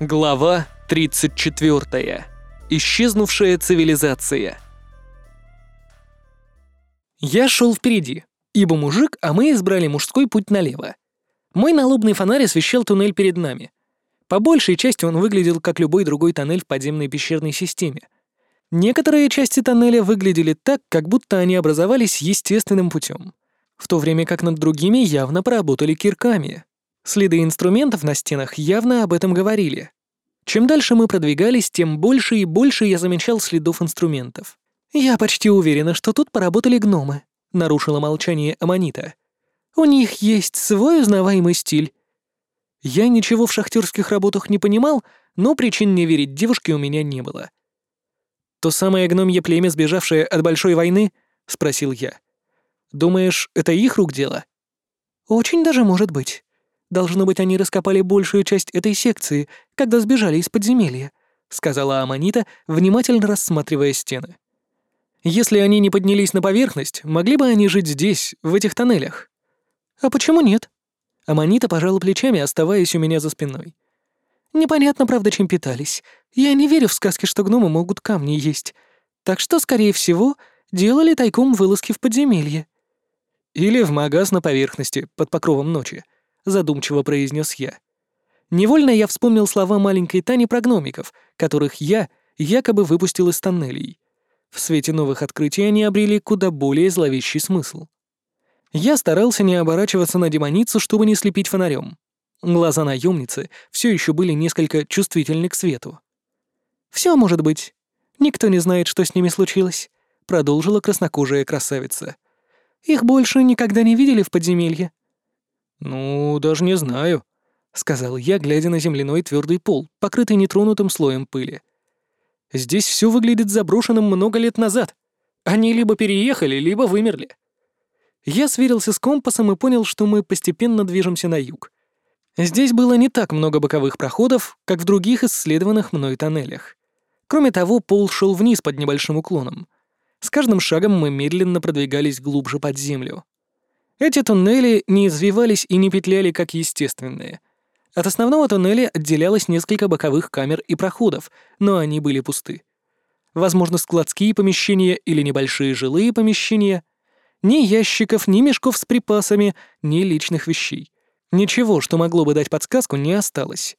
Глава 34. Исчезнувшая цивилизация. Я шел впереди, ибо мужик, а мы избрали мужской путь налево. Мой налобный фонарь освещал туннель перед нами. По большей части он выглядел как любой другой тоннель в подземной пещерной системе. Некоторые части тоннеля выглядели так, как будто они образовались естественным путем, в то время как над другими явно поработали кирками. Следы инструментов на стенах явно об этом говорили. Чем дальше мы продвигались, тем больше и больше я замечал следов инструментов. «Я почти уверена, что тут поработали гномы», — нарушила молчание Аманита. «У них есть свой узнаваемый стиль». Я ничего в шахтерских работах не понимал, но причин не верить девушке у меня не было. «То самое гномье племя, сбежавшее от большой войны?» — спросил я. «Думаешь, это их рук дело?» «Очень даже может быть. Должно быть, они раскопали большую часть этой секции, когда сбежали из подземелья», — сказала Аманита, внимательно рассматривая стены. «Если они не поднялись на поверхность, могли бы они жить здесь, в этих тоннелях?» «А почему нет?» Аманита пожала плечами, оставаясь у меня за спиной. «Непонятно, правда, чем питались. Я не верю в сказки, что гномы могут камни есть. Так что, скорее всего, делали тайком вылазки в подземелье». «Или в магаз на поверхности, под покровом ночи», задумчиво произнес я. Невольно я вспомнил слова маленькой Тани про гномиков, которых я якобы выпустил из тоннелей. В свете новых открытий они обрели куда более зловещий смысл. Я старался не оборачиваться на демоницу, чтобы не слепить фонарем. Глаза наемницы все еще были несколько чувствительны к свету. Все может быть. Никто не знает, что с ними случилось», — продолжила краснокожая красавица. «Их больше никогда не видели в подземелье. «Ну, даже не знаю», — сказал я, глядя на земляной твердый пол, покрытый нетронутым слоем пыли. «Здесь все выглядит заброшенным много лет назад. Они либо переехали, либо вымерли». Я сверился с компасом и понял, что мы постепенно движемся на юг. Здесь было не так много боковых проходов, как в других исследованных мной тоннелях. Кроме того, пол шел вниз под небольшим уклоном. С каждым шагом мы медленно продвигались глубже под землю. Эти туннели не извивались и не петляли как естественные. От основного туннеля отделялось несколько боковых камер и проходов, но они были пусты. Возможно, складские помещения или небольшие жилые помещения. Ни ящиков, ни мешков с припасами, ни личных вещей. Ничего, что могло бы дать подсказку, не осталось.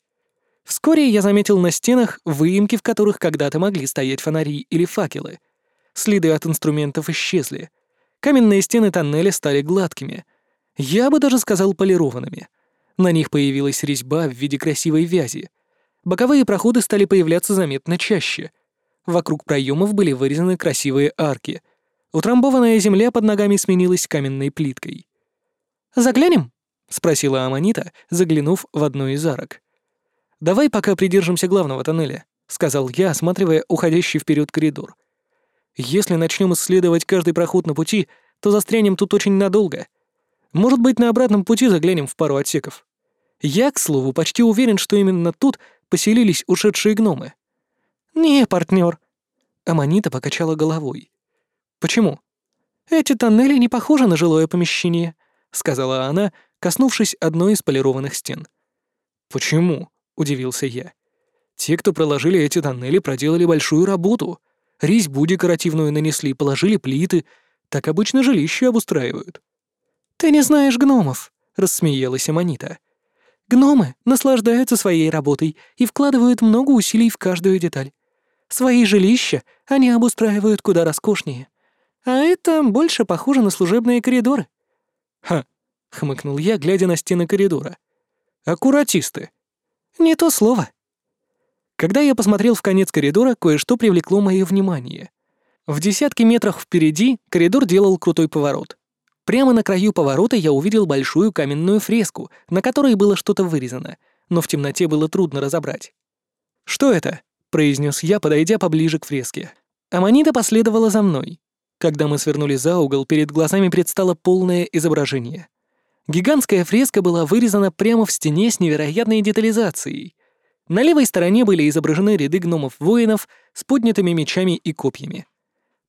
Вскоре я заметил на стенах выемки, в которых когда-то могли стоять фонари или факелы. Следы от инструментов исчезли — Каменные стены тоннеля стали гладкими. Я бы даже сказал полированными. На них появилась резьба в виде красивой вязи. Боковые проходы стали появляться заметно чаще. Вокруг проемов были вырезаны красивые арки. Утрамбованная земля под ногами сменилась каменной плиткой. «Заглянем?» — спросила Аманита, заглянув в одну из арок. «Давай пока придержимся главного тоннеля», — сказал я, осматривая уходящий вперед коридор. Если начнем исследовать каждый проход на пути, то застрянем тут очень надолго. Может быть, на обратном пути заглянем в пару отсеков. Я, к слову, почти уверен, что именно тут поселились ушедшие гномы. «Не, партнер. Аманита покачала головой. «Почему?» «Эти тоннели не похожи на жилое помещение», — сказала она, коснувшись одной из полированных стен. «Почему?» — удивился я. «Те, кто проложили эти тоннели, проделали большую работу резьбу декоративную нанесли, положили плиты. Так обычно жилище обустраивают». «Ты не знаешь гномов», — рассмеялась Аманита. «Гномы наслаждаются своей работой и вкладывают много усилий в каждую деталь. Свои жилища они обустраивают куда роскошнее. А это больше похоже на служебные коридоры». «Ха», — хмыкнул я, глядя на стены коридора. «Аккуратисты». «Не то слово», когда я посмотрел в конец коридора, кое-что привлекло мое внимание. В десятке метрах впереди коридор делал крутой поворот. Прямо на краю поворота я увидел большую каменную фреску, на которой было что-то вырезано, но в темноте было трудно разобрать. «Что это?» — произнес я, подойдя поближе к фреске. Аманита последовала за мной. Когда мы свернули за угол, перед глазами предстало полное изображение. Гигантская фреска была вырезана прямо в стене с невероятной детализацией — на левой стороне были изображены ряды гномов-воинов с поднятыми мечами и копьями.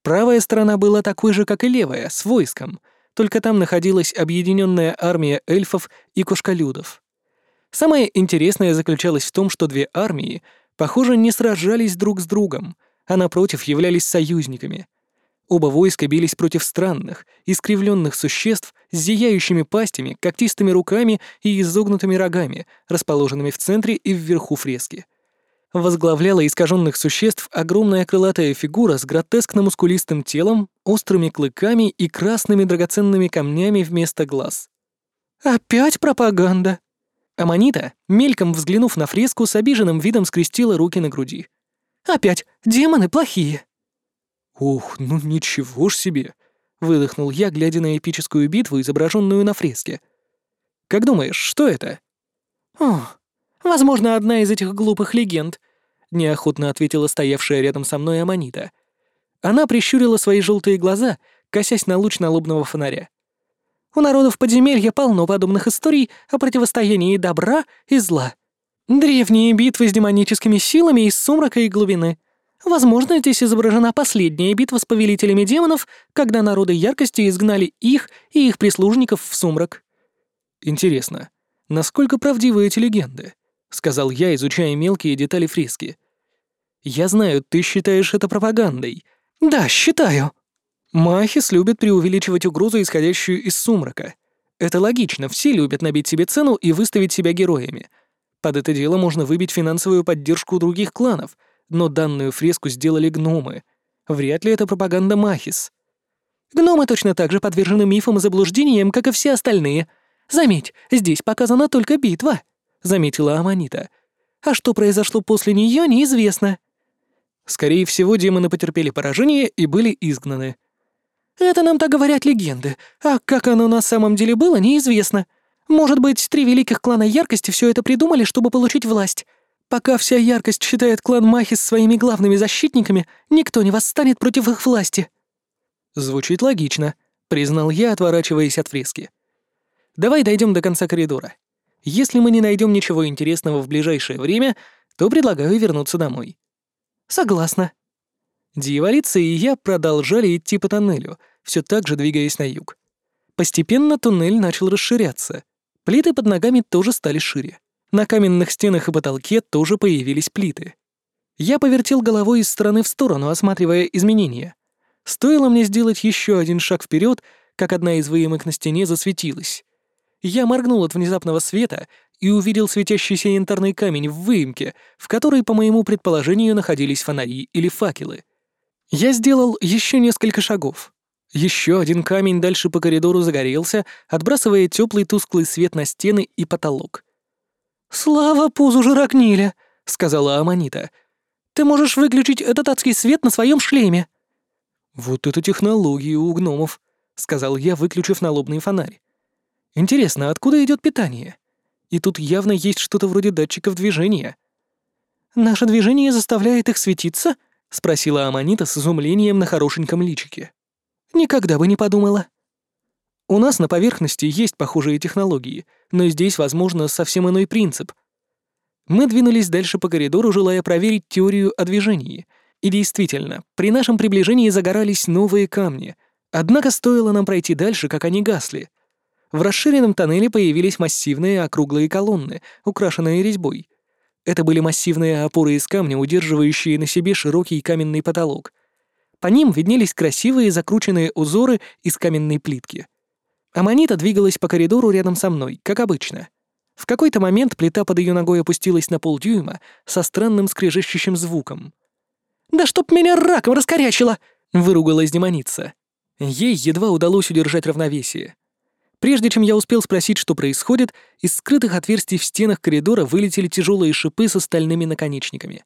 Правая сторона была такой же, как и левая, с войском, только там находилась объединенная армия эльфов и кошколюдов. Самое интересное заключалось в том, что две армии, похоже, не сражались друг с другом, а напротив являлись союзниками. Оба войска бились против странных, искривленных существ с зияющими пастями, когтистыми руками и изогнутыми рогами, расположенными в центре и вверху фрески. Возглавляла искаженных существ огромная крылатая фигура с гротескно-мускулистым телом, острыми клыками и красными драгоценными камнями вместо глаз. «Опять пропаганда!» Аманита, мельком взглянув на фреску, с обиженным видом скрестила руки на груди. «Опять! Демоны плохие!» «Ух, ну ничего ж себе!» — выдохнул я, глядя на эпическую битву, изображенную на фреске. «Как думаешь, что это?» «О, возможно, одна из этих глупых легенд», — неохотно ответила стоявшая рядом со мной Аманита. Она прищурила свои желтые глаза, косясь на луч налобного фонаря. У народов подземелья полно подобных историй о противостоянии добра и зла. Древние битвы с демоническими силами из сумрака и глубины. Возможно, здесь изображена последняя битва с повелителями демонов, когда народы яркости изгнали их и их прислужников в сумрак. Интересно, насколько правдивы эти легенды? сказал я, изучая мелкие детали фрески. Я знаю, ты считаешь это пропагандой. Да, считаю, Махис любит преувеличивать угрозу, исходящую из сумрака. Это логично, все любят набить себе цену и выставить себя героями. Под это дело можно выбить финансовую поддержку других кланов, но данную фреску сделали гномы. Вряд ли это пропаганда Махис. Гномы точно так же подвержены мифам и заблуждениям, как и все остальные. Заметь, здесь показана только битва, — заметила Аманита. А что произошло после нее, неизвестно. Скорее всего, демоны потерпели поражение и были изгнаны. Это нам так говорят легенды, а как оно на самом деле было, неизвестно. Может быть, три великих клана яркости все это придумали, чтобы получить власть. Пока вся яркость считает клан Махис своими главными защитниками, никто не восстанет против их власти. Звучит логично, признал я, отворачиваясь от фрески. Давай дойдем до конца коридора. Если мы не найдем ничего интересного в ближайшее время, то предлагаю вернуться домой. Согласна. Дьяволица и я продолжали идти по тоннелю, все так же двигаясь на юг. Постепенно туннель начал расширяться. Плиты под ногами тоже стали шире. На каменных стенах и потолке тоже появились плиты. Я повертел головой из стороны в сторону, осматривая изменения. Стоило мне сделать еще один шаг вперед, как одна из выемок на стене засветилась. Я моргнул от внезапного света и увидел светящийся янтарный камень в выемке, в которой, по моему предположению, находились фонари или факелы — я сделал еще несколько шагов. Еще один камень дальше по коридору загорелся, отбрасывая теплый тусклый свет на стены и потолок. «Слава пузу Жирокниля!» — сказала Аманита. «Ты можешь выключить этот адский свет на своем шлеме!» «Вот это технологии у гномов!» — сказал я, выключив налобный фонарь. «Интересно, откуда идет питание? И тут явно есть что-то вроде датчиков движения». «Наше движение заставляет их светиться?» — спросила Аманита с изумлением на хорошеньком личике. «Никогда бы не подумала». «У нас на поверхности есть похожие технологии, но здесь, возможно, совсем иной принцип». Мы двинулись дальше по коридору, желая проверить теорию о движении. И действительно, при нашем приближении загорались новые камни. Однако стоило нам пройти дальше, как они гасли. В расширенном тоннеле появились массивные округлые колонны, украшенные резьбой — это были массивные опоры из камня, удерживающие на себе широкий каменный потолок. По ним виднелись красивые закрученные узоры из каменной плитки. Аманита двигалась по коридору рядом со мной, как обычно. В какой-то момент плита под ее ногой опустилась на полдюйма со странным скрежещущим звуком. «Да чтоб меня раком раскорячило!» — выругалась демоница. Ей едва удалось удержать равновесие. Прежде чем я успел спросить, что происходит, из скрытых отверстий в стенах коридора вылетели тяжелые шипы со стальными наконечниками.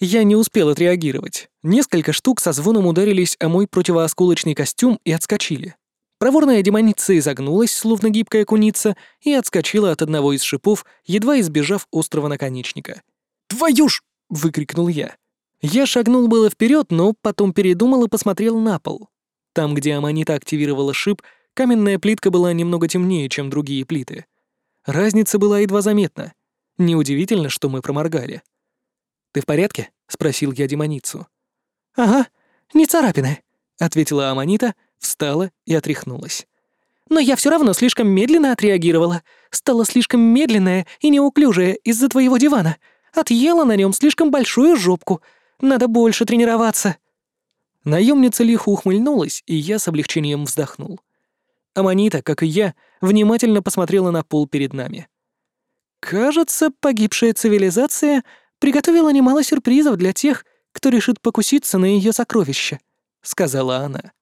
Я не успел отреагировать. Несколько штук со звоном ударились о мой противоосколочный костюм и отскочили. Проворная демоница изогнулась, словно гибкая куница, и отскочила от одного из шипов, едва избежав острого наконечника. «Твою ж!» — выкрикнул я. Я шагнул было вперед, но потом передумал и посмотрел на пол. Там, где Аманита активировала шип, Каменная плитка была немного темнее, чем другие плиты. Разница была едва заметна. Неудивительно, что мы проморгали. «Ты в порядке?» — спросил я демоницу. «Ага, не царапины», — ответила Аманита, встала и отряхнулась. Но я все равно слишком медленно отреагировала. Стала слишком медленная и неуклюжая из-за твоего дивана. Отъела на нем слишком большую жопку. Надо больше тренироваться». Наемница лихо ухмыльнулась, и я с облегчением вздохнул. Аманита, как и я, внимательно посмотрела на пол перед нами. «Кажется, погибшая цивилизация приготовила немало сюрпризов для тех, кто решит покуситься на ее сокровища», — сказала она.